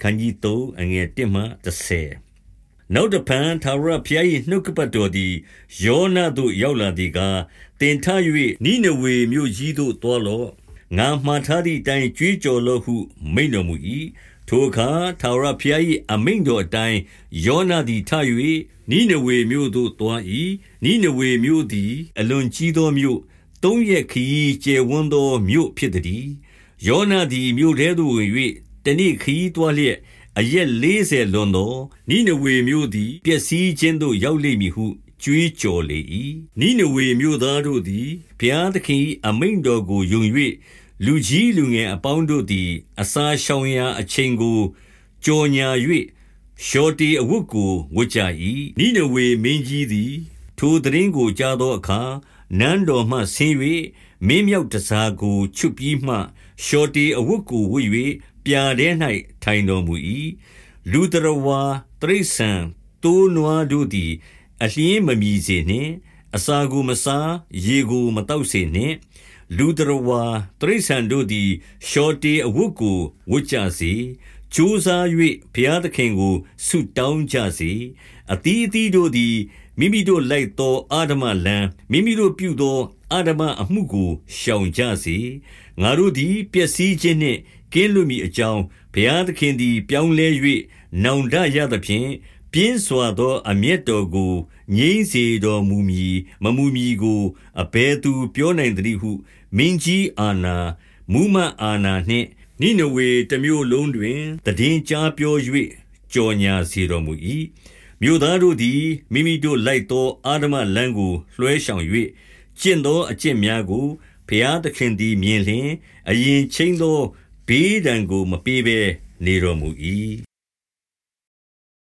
ခန်းကြီး3အငယ်1မှ30နောက်တဖန်သာရဖျား၏နှုတ်ကပတ်တော်သည်ယောနာသို့ရောက်လာသည်ကားတင်ထ၍နိနဝေမြို့ကြီးသို့တောလော့ငါမှားထားသည့်အတိုင်းကြွေးကြော်လော့ဟု မိန်တော်မူ၏ထိုအခါသာရဖျား၏အမိန်တော်အတိုင်းယောနာသည်ထ၍နိနဝေမြို့သို့တွား၏နိနဝေမြို့သည် အလွန်ကြီးသောမြို့သုံးရက်ခရီးကျယ်ဝန်းသောမြို့ဖြစ်သည်ယောနာသည်မြို့ထဲသို့ဝင်၍ တနေ့ခရီးတွားလျက်အရက်လေးဆယ်လွန်သောနိနဝေမြို့သည်ပျက်စီးခြင်းသို့ရောက်လိမ့်မည်ဟုကြွေးကြော်လေ၏နိနဝေမြို့သားတို့သည်ဘုရားသခင်အမိန်တော်ကိုယုံ၍လူကြီးလူငယ်အပေါင်းတို့သည် အစာရှောင်ရာအချိန်ကိုကြော်ညာ၍ရှောတီအဝတ်ကိုဝတ်ကြ၏နိနဝေမင်းကြီးသည် ထိုသတင်းကိုကြားသောအခါနန်းတော်မှဆင်း၍မင်းမြောက်တစားကိုချွတ်ပြီးမှရှောတီအဝတ်ကိုဝတ်၍ ပြာထဲ၌ထိုင်တော်မူ၏လူတရဝါတရိษံတိုးနွားတို့သည် အလျင်းမမြည်စေနှင့် အစာကိုမစားရေကိုမတောက်စေနှင့် လူတရဝါတရိษံတို့သည်ရှောတေအဝတ်ကိုဝတ်ကြစေကြိုးစား၍ဘုရားသခင်ကိုဆုတောင်းကြစေအသီးအသီးတို့သည် မိမိတို့လိုက်သောအာဓမလံမိမိတို့ပြုသောအာဓမအမှုကိုရှောင်ကြစေငါတို့သည်ပျက်စီးခြင်းနှင့်ကင်းလွတ်မည်အကြောင်းဘုရားသခင်သည် ပြောင်းလဲ၍နောင်တရသဖြင့်ပြင်းစွာသော အမျက်တော်ကိုငြိမ့်စေတော်မူမည်မမူမည်ကိုအဘယ်သူပြောနိုင်သနည်းဟုမင်းကြီးအာနာမူမအာနာနှင့်နိနဝေတမျိုးလုံးတွင်တည်င်းကြားပြော၍ကြော်ညာစေတော်မူ၏ မြို့သားတို့သည် မိမိတို့လိုက်သောအာဓမလမ်းကို လွှဲရှောင်၍ကျင့်သောအကျင့်များကို ဘုရားသခင်သည် မြင်လျင် အရင်ချင်းသော ဘေးဒဏ်ကို မပေးဘဲနေတော်မူ၏